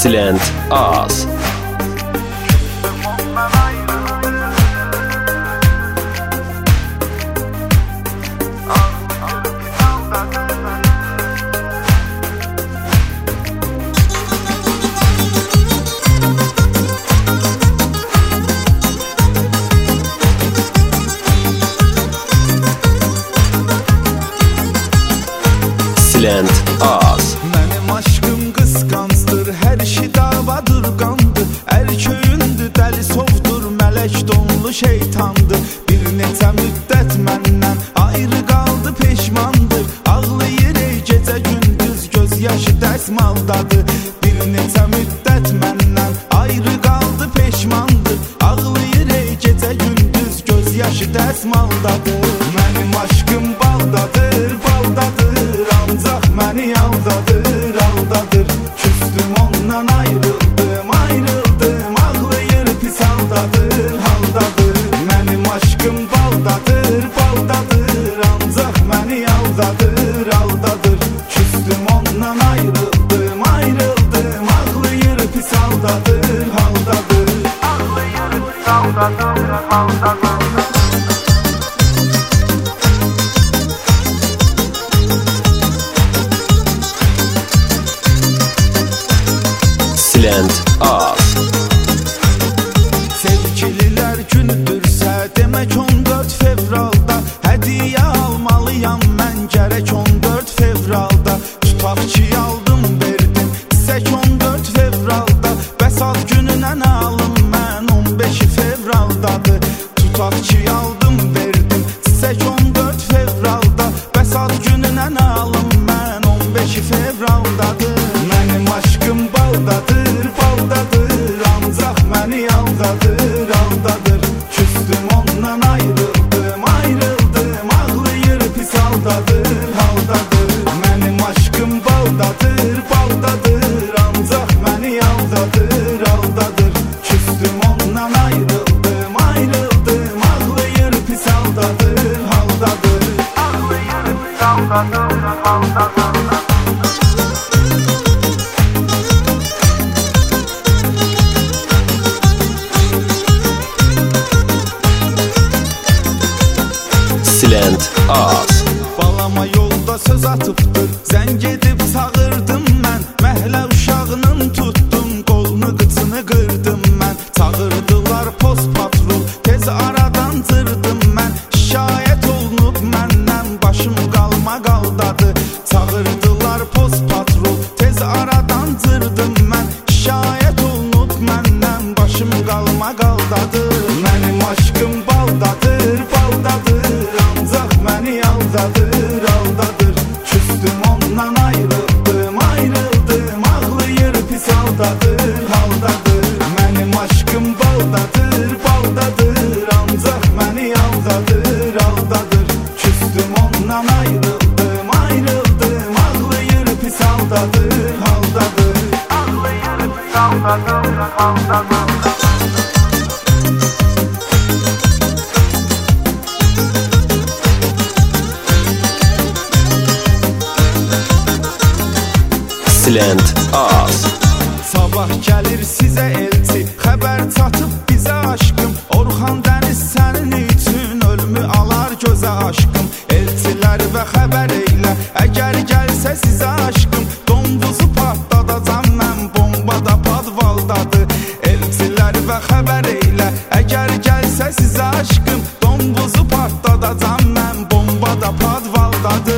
Excellent Us. aşkım baldadır, baldadır Ancaq məni aldadır, aldadır. Küstüm ondan ayrıldım, ayrıldım. Ağlayır pis aldadır, haldadır. Ağlayır pis aldadır, haldadır. Silent Art Silent Ağız Balama yolda söz atıptır. Sen gidip sağ Canımdan ayrıldım ayrıldım. Ağlayır pis aldadır aldadır. Mənim aşkım baldadır baldadır. Ancaq məni aldadır aldadır. Küstüm ondan ayrıldım ayrıldım. Ağlayır pis aldadır aldadır. Ağlayır pis aldadır aldadır. Excellent Us. Sabah gəlir sizə elçi, xəbər çatıb bizə aşkım. Orxan dəniz sənin üçün ölümü alar gözə aşkım. Elçilər və xəbər elə, əgər gəlsə sizə aşkım. Donbuzu patladacam mən, bombada padvaldadır. Elçilər və xəbər elə, əgər gəlsə sizə aşkım. Donbuzu patladacam mən, bombada padvaldadır.